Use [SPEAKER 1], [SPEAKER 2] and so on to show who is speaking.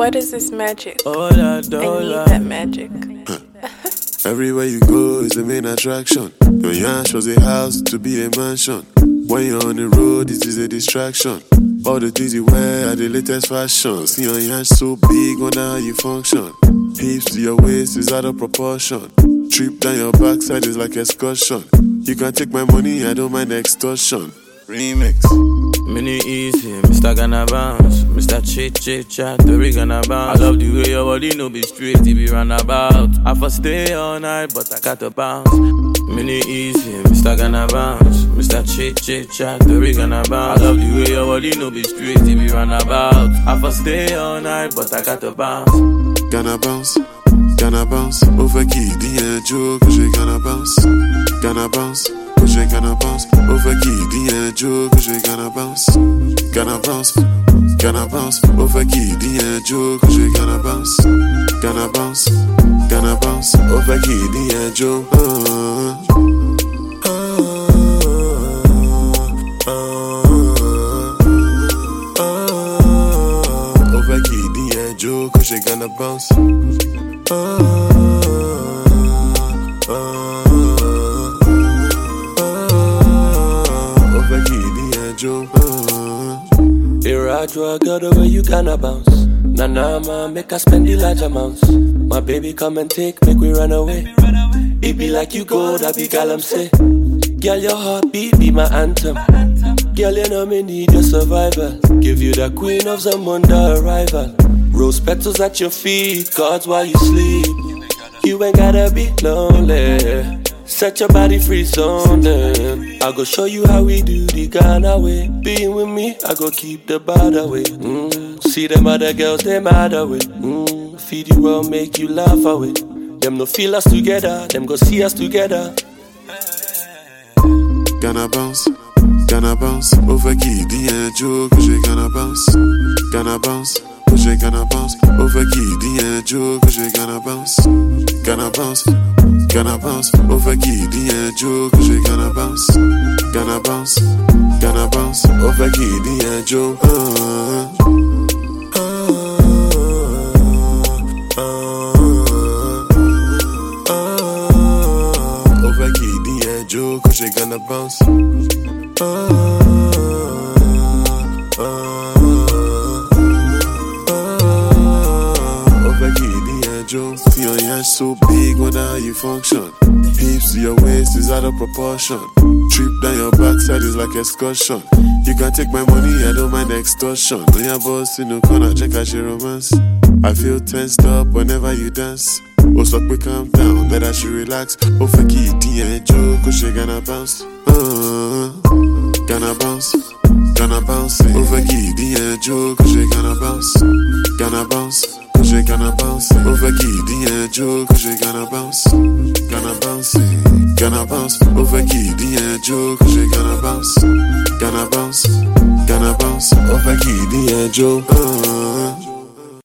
[SPEAKER 1] What is this magic?
[SPEAKER 2] oh Lord,
[SPEAKER 1] I
[SPEAKER 2] oh
[SPEAKER 1] need
[SPEAKER 2] Lord.
[SPEAKER 1] that magic.
[SPEAKER 3] Everywhere you go is the main attraction. Your yash was a house to be a mansion. When you're on the road, it is a distraction. All the things you wear are the latest fashion. See your yash so big, wonder how you function. Hips to your waist is out of proportion. Trip down your backside is like excursion. You can take my money, I don't mind extortion. Remix.
[SPEAKER 2] Mini easy, Mr. Gonna bounce, Mr. Chit Chit Chat, the rig gonna bounce. I love the way your body no be straight, it be run about. I for stay all night, but I got to bounce. Mini easy, Mr. Gonna bounce, Mr. Chit Chit Chat, the rig gonna bounce. I love the way your body no be straight, it be run about. I for stay all night, but I got to bounce.
[SPEAKER 3] Gonna bounce, gonna bounce. Over qui dit un jour que j'ai gonna bounce. Gonna bounce, que j'ai gonna bounce. Over qui dit un jour que j'ai gonna bounce. Gonna bounce, gonna bounce. Over qui dit un jour que j'ai gonna bounce. Gonna bounce, gonna bounce. Over qui dit un jour. Ah, ah, ah. Over qui dit un jour que j'ai gonna bounce. Over un jour. Mm.
[SPEAKER 4] Irrational girl, the way you gonna bounce. Nah, nah, man, make us spend the large amounts. My baby, come and take, make we run away. It be like you go, that be gal, I'm say. Girl, your heartbeat be my anthem. Girl, you know me need your survival. Give you the queen of Zamunda arrival. Rose petals at your feet, cards while you sleep. You ain't gotta be lonely. Set your body free, son. I go show you how we do the Ghana way. Being with me, I go keep the bad away. Mm. See them other girls, they mad away. Mm. Feed you well, make you laugh away. Them no feel us together, them go see us together.
[SPEAKER 3] Gonna bounce, gonna bounce. Over qui dit un jour que j'ai gonna bounce. Gonna bounce, que j'ai gonna bounce. Over qui dit un jour que j'ai gonna bounce. Gonna bounce, gonna bounce. Over qui dit un jour que j'ai gonna bounce. Gonna bounce, gonna bounce. Over qui dit un jour. Ah, ah, ah. Un jour que j'ai gonna bounce. You function. Hips to your waist is out of proportion. Trip down your backside is like excursion. You can take my money, I don't mind extortion. When your boss in the corner, check out your romance. I feel tensed up whenever you dance. Oh, stop, we calm down, that I should relax. Oh, for key, and joke, cause she gonna bounce. Uh, gonna bounce, gonna bounce. Oh, Over key, and joke, And joke, cause she gonna bounce. Gonna bounce, gonna bounce. Over and joke, cause she gonna bounce. Gonna bounce, gonna bounce. Over key, and joke. Uh,